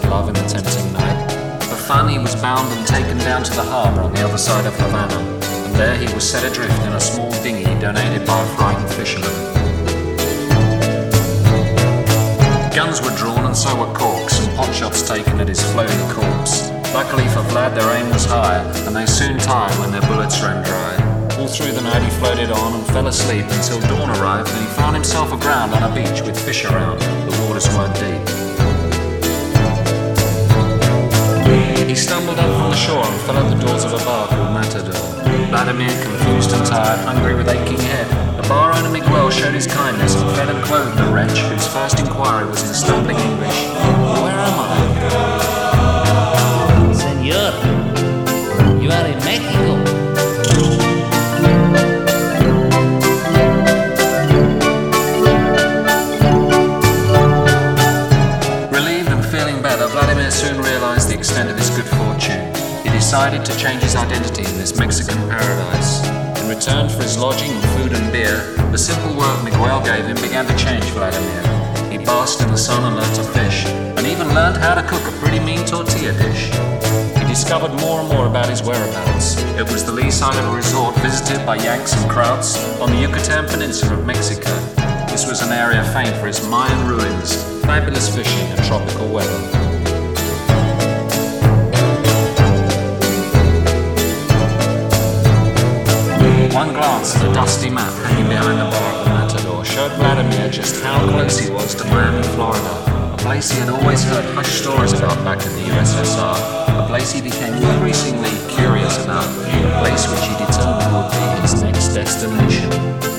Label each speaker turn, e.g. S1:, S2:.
S1: the tempting night. For fun, he was bound and taken down to the harbour on the other side of Havana, and there he was set adrift in a small dinghy donated by a frightened fisherman. Guns were drawn and so were corks, and pot shots taken at his floating corpse. Luckily for Vlad, their aim was high, and they soon tired when their bullets ran dry. All through the night he floated on and fell asleep until dawn arrived and he found himself aground on a beach with fish around. The waters weren't deep. Shore and fell at the doors of a bar called Matador. Vladimir, confused and tired, hungry with aching head, the bar owner Miguel showed his kindness and fed and clothed the wretch, whose first inquiry was in stumbling English. Where am I?
S2: Senor, you are in Mexico.
S1: Relieved and feeling better, Vladimir soon realized the extent of his good fortune. He decided to change his identity in this Mexican paradise. In return for his lodging food and beer, the simple work Miguel gave him began to change Vladimir. He basked in the sun and learned to fish, and even learned how to cook a pretty mean tortilla dish. He discovered more and more about his whereabouts. It was the lee side of a resort visited by Yanks and Krauts on the Yucatan Peninsula of Mexico. This was an area famed for its Mayan ruins, fabulous fishing, and tropical weather. One glance at the dusty map hanging behind the bar at the Matador showed Vladimir just how close he was to Miami, Florida, a place he had always heard hushed stories about back in the USSR, a place he became increasingly curious about, a place which he determined would be his next destination.